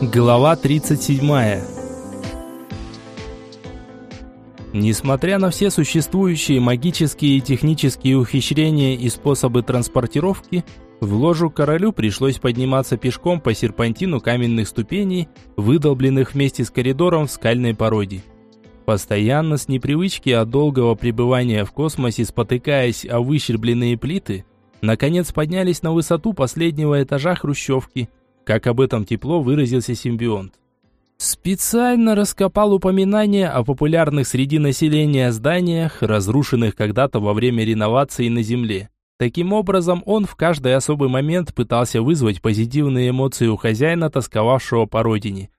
Глава 37. Несмотря на все существующие магические и технические ухищрения и способы транспортировки, в ложу королю пришлось подниматься пешком по серпантину каменных ступеней, выдолбленных вместе с коридором в скальной породе. Постоянно с непривычки от долгого пребывания в космосе, спотыкаясь о выщербленные плиты, наконец поднялись на высоту последнего этажа хрущевки – как об этом тепло выразился симбионт. Специально раскопал упоминания о популярных среди населения зданиях, разрушенных когда-то во время реновации на Земле. Таким образом, он в каждый особый момент пытался вызвать позитивные эмоции у хозяина, тосковавшего по родине.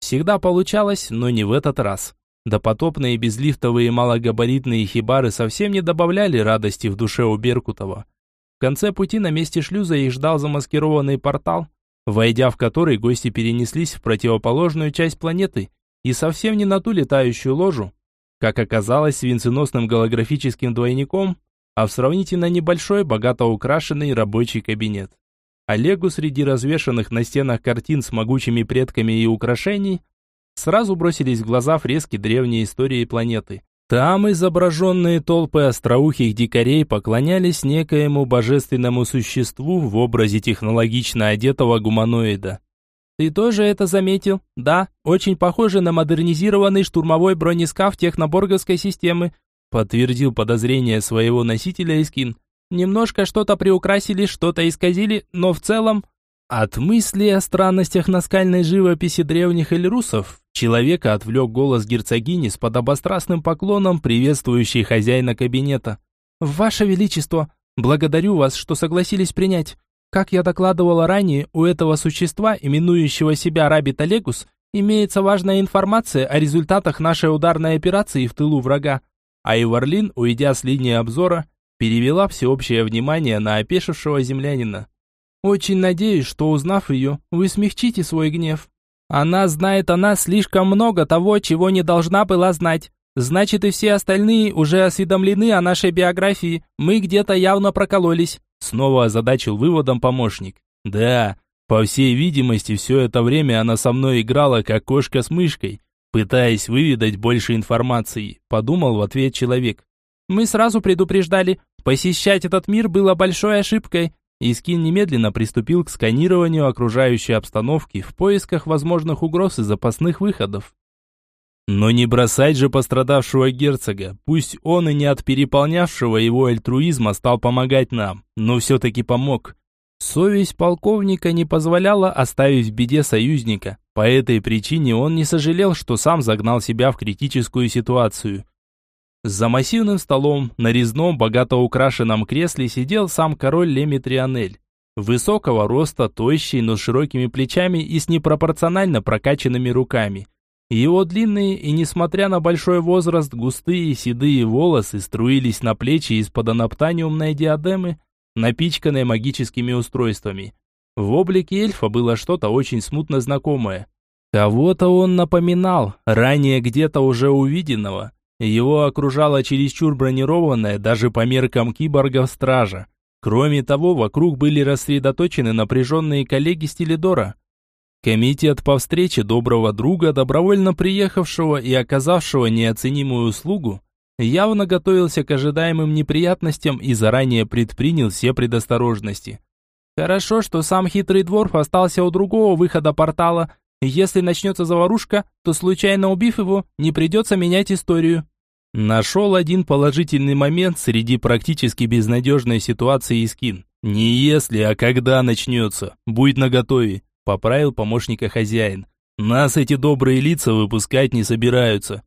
Всегда получалось, но не в этот раз. Допотопные безлифтовые малогабаритные хибары совсем не добавляли радости в душе у Беркутова. В конце пути на месте шлюза их ждал замаскированный портал, войдя в который гости перенеслись в противоположную часть планеты и совсем не на ту летающую ложу, как оказалось, венценосным голографическим двойником, а в сравнительно небольшой, богато украшенный рабочий кабинет. Олегу среди развешанных на стенах картин с могучими предками и украшений сразу бросились в глаза фрески древней истории планеты. Там изображенные толпы остроухих дикарей поклонялись некоему божественному существу в образе технологично одетого гуманоида. «Ты тоже это заметил? Да, очень похоже на модернизированный штурмовой бронескаф техноборговской системы», подтвердил подозрение своего носителя Искин. «Немножко что-то приукрасили, что-то исказили, но в целом...» От мысли о странностях наскальной живописи древних эльрусов человека отвлек голос герцогини с подобострастным поклоном, приветствующий хозяина кабинета. «Ваше Величество, благодарю вас, что согласились принять. Как я докладывала ранее, у этого существа, именующего себя Рабит Олегус, имеется важная информация о результатах нашей ударной операции в тылу врага. А Иварлин, уйдя с линии обзора, перевела всеобщее внимание на опешившего землянина. Очень надеюсь, что узнав ее, вы смягчите свой гнев. Она знает о нас слишком много того, чего не должна была знать. Значит, и все остальные уже осведомлены о нашей биографии. Мы где-то явно прокололись. Снова озадачил выводом помощник. Да, по всей видимости, все это время она со мной играла, как кошка с мышкой, пытаясь выведать больше информации, подумал в ответ человек. Мы сразу предупреждали, посещать этот мир было большой ошибкой. Искин немедленно приступил к сканированию окружающей обстановки в поисках возможных угроз и запасных выходов. Но не бросать же пострадавшего герцога, пусть он и не от переполнявшего его альтруизма стал помогать нам, но все-таки помог. Совесть полковника не позволяла оставить в беде союзника, по этой причине он не сожалел, что сам загнал себя в критическую ситуацию. За массивным столом на резном, богато украшенном кресле сидел сам король Лемитрионель. Высокого роста, тощий, но с широкими плечами и с непропорционально прокачанными руками. Его длинные и, несмотря на большой возраст, густые седые волосы струились на плечи из-под анаптаниумной диадемы, напичканной магическими устройствами. В облике эльфа было что-то очень смутно знакомое. Кого-то он напоминал, ранее где-то уже увиденного. Его окружала чересчур бронированная даже по меркам киборгов стража. Кроме того, вокруг были рассредоточены напряженные коллеги Стелидора. Комитет по встрече доброго друга, добровольно приехавшего и оказавшего неоценимую услугу, явно готовился к ожидаемым неприятностям и заранее предпринял все предосторожности. Хорошо, что сам хитрый дворф остался у другого выхода портала, если начнется заварушка, то случайно убив его, не придется менять историю. Нашел один положительный момент среди практически безнадежной ситуации Искин. Не если, а когда начнется. Будь наготове, поправил помощника хозяин. Нас эти добрые лица выпускать не собираются.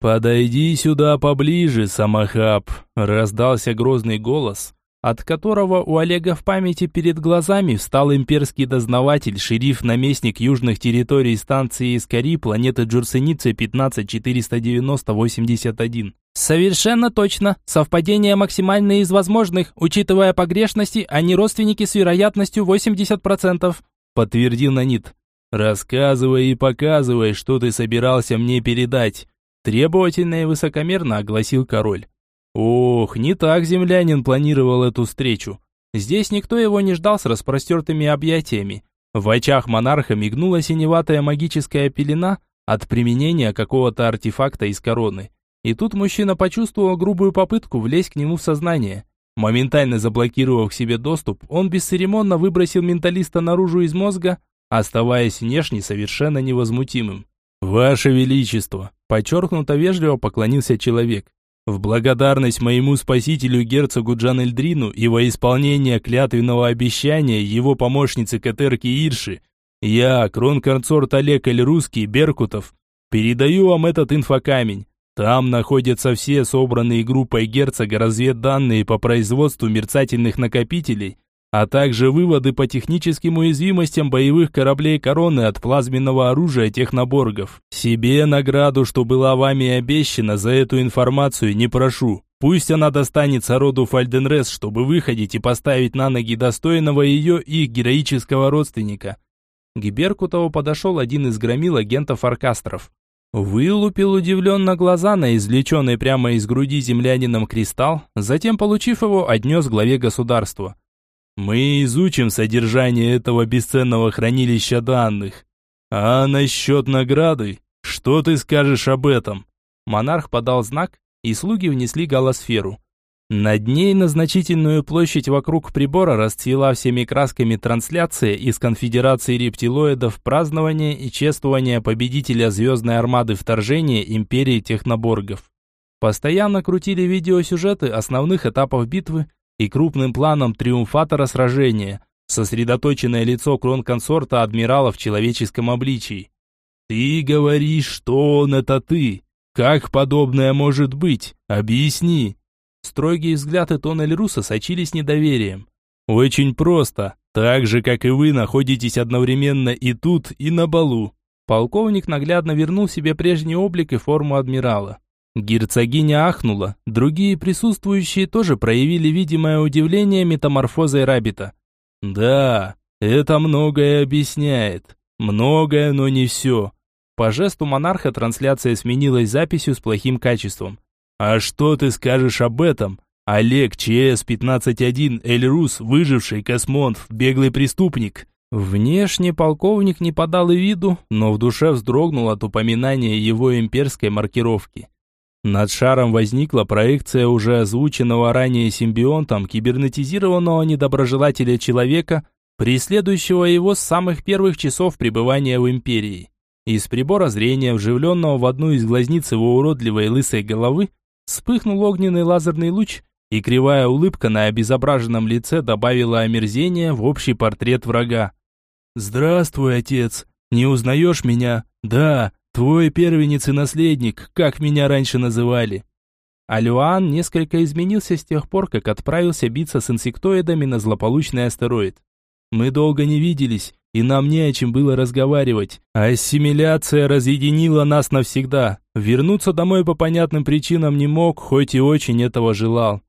«Подойди сюда поближе, Самохаб», — раздался грозный голс, от которого у Олега в памяти перед глазами встал имперский дознаватель, шериф-наместник южных территорий станции Искари планеты Джурсеницы 15490-81. Совершенно точно. Совпадение максимальное из возможных, учитывая погрешности, они родственники с вероятностью 80%, подтвердил Нанит. Рассказывай и показывай, что ты собирался мне передать. Требовательно и высокомерно огласил король. Ох, не так землянин планировал эту встречу. Здесь никто его не ждал с распростертыми объятиями. В очах монарха мигнула синеватая магическая пелена от применения какого-то артефакта из короны. И тут мужчина почувствовал грубую попытку влезть к нему в сознание. Моментально заблокировав себе доступ, он бесцеремонно выбросил менталиста наружу из мозга, оставаясь внешне совершенно невозмутимым. «Ваше Величество!» – подчеркнуто вежливо поклонился человек. В благодарность моему спасителю герцогу Джан Эльдрину и во исполнение клятвенного обещания его помощницы Катерки Ирши, я, кронконсорт Олег Эль-Русский Беркутов, передаю вам этот инфокамень. Там находятся все собранные группой герцога разведданные по производству мерцательных накопителей, а также выводы по техническим уязвимостям боевых кораблей короны от плазменного оружия техноборгов. Себе награду, что была вами обещана за эту информацию, не прошу. Пусть она достанется роду Фальденрес, чтобы выходить и поставить на ноги достойного ее и героического родственника. К Беркутову подошел один из громил агентов Аркастров. Вылупил удивленно глаза на извлеченный прямо из груди землянином кристалл, затем, получив его, отнес главе государства. «Мы изучим содержание этого бесценного хранилища данных. А насчет награды, что ты скажешь об этом?» Монарх подал знак, и слуги внесли галосферу. Над ней на значительную площадь вокруг прибора расцвела всеми красками трансляция из конфедерации рептилоидов празднования и чествования победителя звездной армады вторжения империи техноборгов. Постоянно крутили видеосюжеты основных этапов битвы и крупным планом триумфатора сражения, сосредоточенное лицо кронконсорта адмирала в человеческом обличии. «Ты говоришь, что он это ты? Как подобное может быть? Объясни!» Строгий взгляд и тон Эльруса сочились недоверием. «Очень просто. Так же, как и вы, находитесь одновременно и тут, и на балу». Полковник наглядно вернул себе прежний облик и форму адмирала. Герцогиня ахнула. Другие присутствующие тоже проявили видимое удивление метаморфозой Рабита. «Да, это многое объясняет. Многое, но не все». По жесту монарха трансляция сменилась записью с плохим качеством. «А что ты скажешь об этом? Олег ЧС-15-1 Эльрус, выживший космонт, беглый преступник». Внешне полковник не подал и виду, но в душе вздрогнул от упоминания его имперской маркировки. Над шаром возникла проекция уже озвученного ранее симбионтом кибернетизированного недоброжелателя человека, преследующего его с самых первых часов пребывания в империи. Из прибора зрения, вживленного в одну из глазниц его уродливой лысой головы, Вспыхнул огненный лазерный луч, и кривая улыбка на обезображенном лице добавила омерзение в общий портрет врага. «Здравствуй, отец! Не узнаешь меня? Да, твой первенец и наследник, как меня раньше называли!» Алюан несколько изменился с тех пор, как отправился биться с инсектоидами на злополучный астероид. Мы долго не виделись, и нам не о чем было разговаривать. Ассимиляция разъединила нас навсегда. Вернуться домой по понятным причинам не мог, хоть и очень этого желал.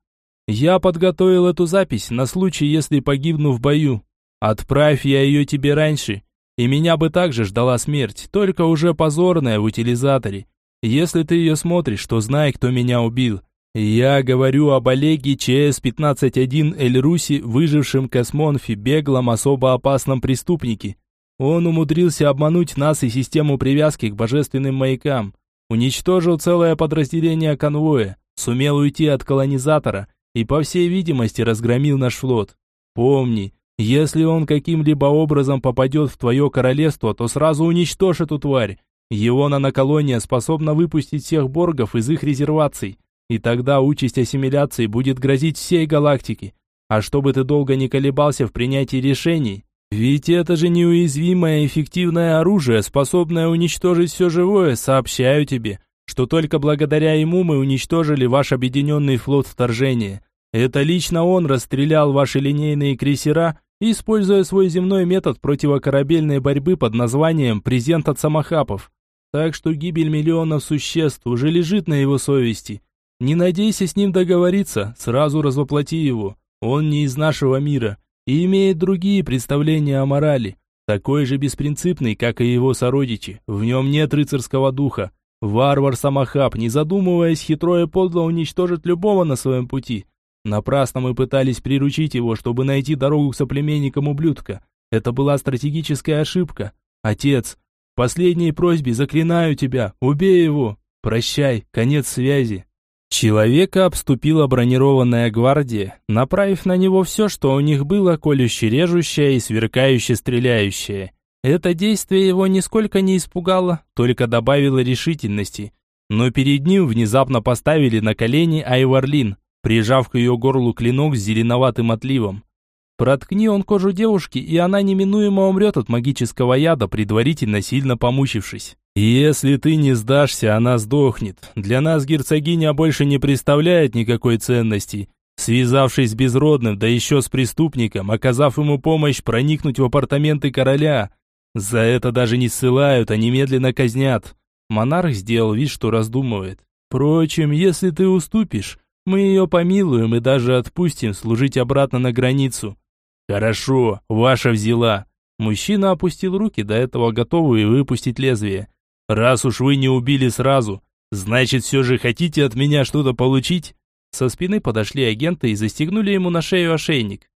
Я подготовил эту запись на случай, если погибну в бою. Отправь я ее тебе раньше, и меня бы также ждала смерть, только уже позорная в утилизаторе. Если ты ее смотришь, то знай, кто меня убил. Я говорю об Олеге ЧС-15-1 Эльруси, выжившем космонфе, беглом особо опасном преступнике. Он умудрился обмануть нас и систему привязки к божественным маякам, уничтожил целое подразделение конвоя, сумел уйти от колонизатора и, по всей видимости, разгромил наш флот. Помни, если он каким-либо образом попадет в твое королевство, то сразу уничтожь эту тварь. Его наноколония способна выпустить всех боргов из их резерваций, и тогда участь ассимиляции будет грозить всей галактике. А чтобы ты долго не колебался в принятии решений, ведь это же неуязвимое эффективное оружие, способное уничтожить все живое, сообщаю тебе, что только благодаря ему мы уничтожили ваш объединенный флот вторжения. Это лично он расстрелял ваши линейные крейсера, используя свой земной метод противокорабельной борьбы под названием «Презент от самохапов». Так что гибель миллионов существ уже лежит на его совести. Не надейся с ним договориться, сразу развоплоти его. Он не из нашего мира и имеет другие представления о морали. Такой же беспринципный, как и его сородичи. В нем нет рыцарского духа. Варвар Самахаб, не задумываясь, хитро и подло уничтожит любого на своем пути. Напрасно мы пытались приручить его, чтобы найти дорогу к соплеменникам ублюдка. Это была стратегическая ошибка. Отец, в последней просьбе заклинаю тебя, убей его. Прощай, конец связи. Человека обступила бронированная гвардия, направив на него все, что у них было колюще-режущее и сверкающе-стреляющее. Это действие его нисколько не испугало, только добавило решительности. Но перед ним внезапно поставили на колени Айварлин, прижав к ее горлу клинок с зеленоватым отливом. Проткни он кожу девушки, и она неминуемо умрет от магического яда, предварительно сильно помучившись. «Если ты не сдашься, она сдохнет. Для нас герцогиня больше не представляет никакой ценности. Связавшись с безродным, да еще с преступником, оказав ему помощь проникнуть в апартаменты короля, за это даже не ссылают, а немедленно казнят. Монарх сделал вид, что раздумывает. Впрочем, если ты уступишь, мы ее помилуем и даже отпустим служить обратно на границу. Хорошо, ваша взяла. Мужчина опустил руки, до этого готовые выпустить лезвие. Раз уж вы не убили сразу, значит, все же хотите от меня что-то получить? Со спины подошли агенты и застегнули ему на шею ошейник.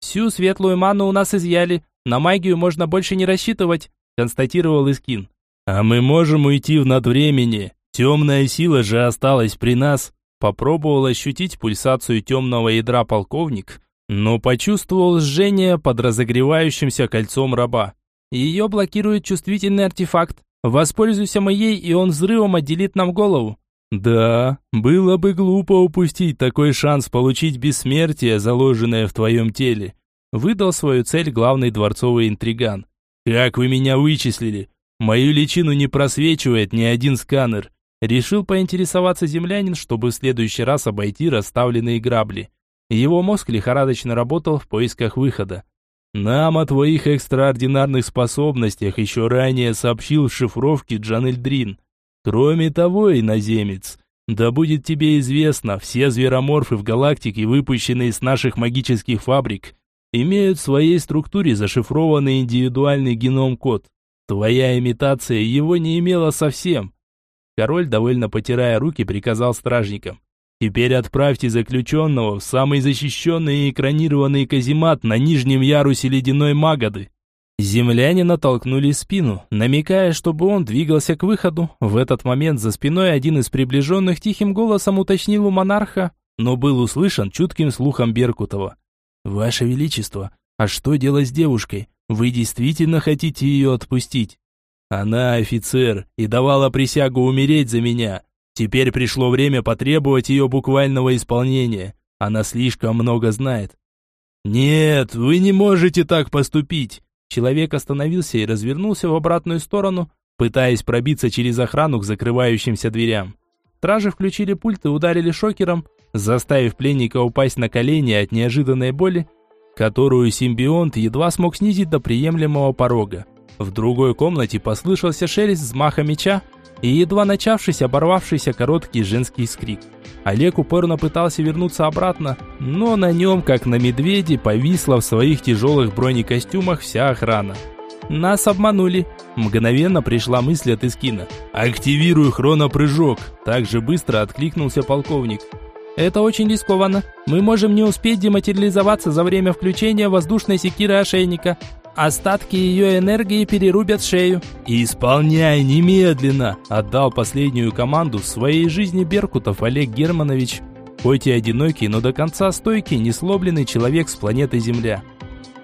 Всю светлую ману у нас изъяли, на магию можно больше не рассчитывать, констатировал Искин. А мы можем уйти в надвремени. Темная сила же осталась при нас. Попробовал ощутить пульсацию темного ядра полковник, но почувствовал жжение под разогревающимся кольцом раба. Ее блокирует чувствительный артефакт. Воспользуйся моей, и он взрывом отделит нам голову. Да, было бы глупо упустить такой шанс получить бессмертие, заложенное в твоем теле выдал свою цель главный дворцовый интриган. «Как вы меня вычислили? Мою личину не просвечивает ни один сканер». Решил поинтересоваться землянин, чтобы в следующий раз обойти расставленные грабли. Его мозг лихорадочно работал в поисках выхода. «Нам о твоих экстраординарных способностях еще ранее сообщил в шифровке Джанельдрин. Кроме того, иноземец, да будет тебе известно, все звероморфы в галактике, выпущенные с наших магических фабрик, имеют в своей структуре зашифрованный индивидуальный геном-код. Твоя имитация его не имела совсем. Король, довольно потирая руки, приказал стражникам. Теперь отправьте заключенного в самый защищенный и экранированный каземат на нижнем ярусе ледяной Магады. Землянина толкнули в спину, намекая, чтобы он двигался к выходу. В этот момент за спиной один из приближенных тихим голосом уточнил у монарха, но был услышан чутким слухом Беркутова. «Ваше Величество, а что делать с девушкой? Вы действительно хотите ее отпустить?» «Она офицер и давала присягу умереть за меня. Теперь пришло время потребовать ее буквального исполнения. Она слишком много знает». «Нет, вы не можете так поступить!» Человек остановился и развернулся в обратную сторону, пытаясь пробиться через охрану к закрывающимся дверям. Стражи включили пульт и ударили шокером, заставив пленника упасть на колени от неожиданной боли, которую симбионт едва смог снизить до приемлемого порога. В другой комнате послышался шелест взмаха меча и едва начавшийся, оборвавшийся короткий женский скрик. Олег упорно пытался вернуться обратно, но на нем, как на медведе, повисла в своих тяжелых бронекостюмах вся охрана. Нас обманули. Мгновенно пришла мысль от Искина. «Активируй хронопрыжок!» Также быстро откликнулся полковник. Это очень рискованно. Мы можем не успеть дематериализоваться за время включения воздушной секиры ошейника. Остатки ее энергии перерубят шею. «Исполняй немедленно!» Отдал последнюю команду в своей жизни Беркутов Олег Германович. Хоть и одинокий, но до конца стойкий, неслобленный человек с планеты Земля.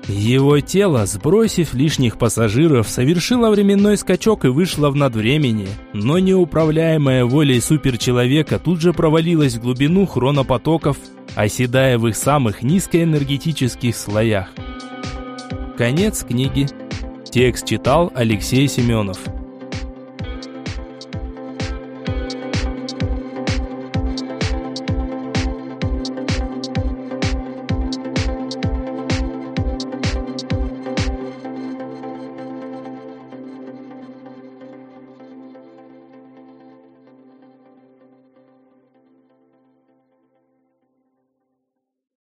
Его тело, сбросив лишних пассажиров, совершило временной скачок и вышло в надвремени, но неуправляемая волей суперчеловека тут же провалилась в глубину хронопотоков, оседая в их самых низкоэнергетических слоях. Конец книги. Текст читал Алексей Семенов.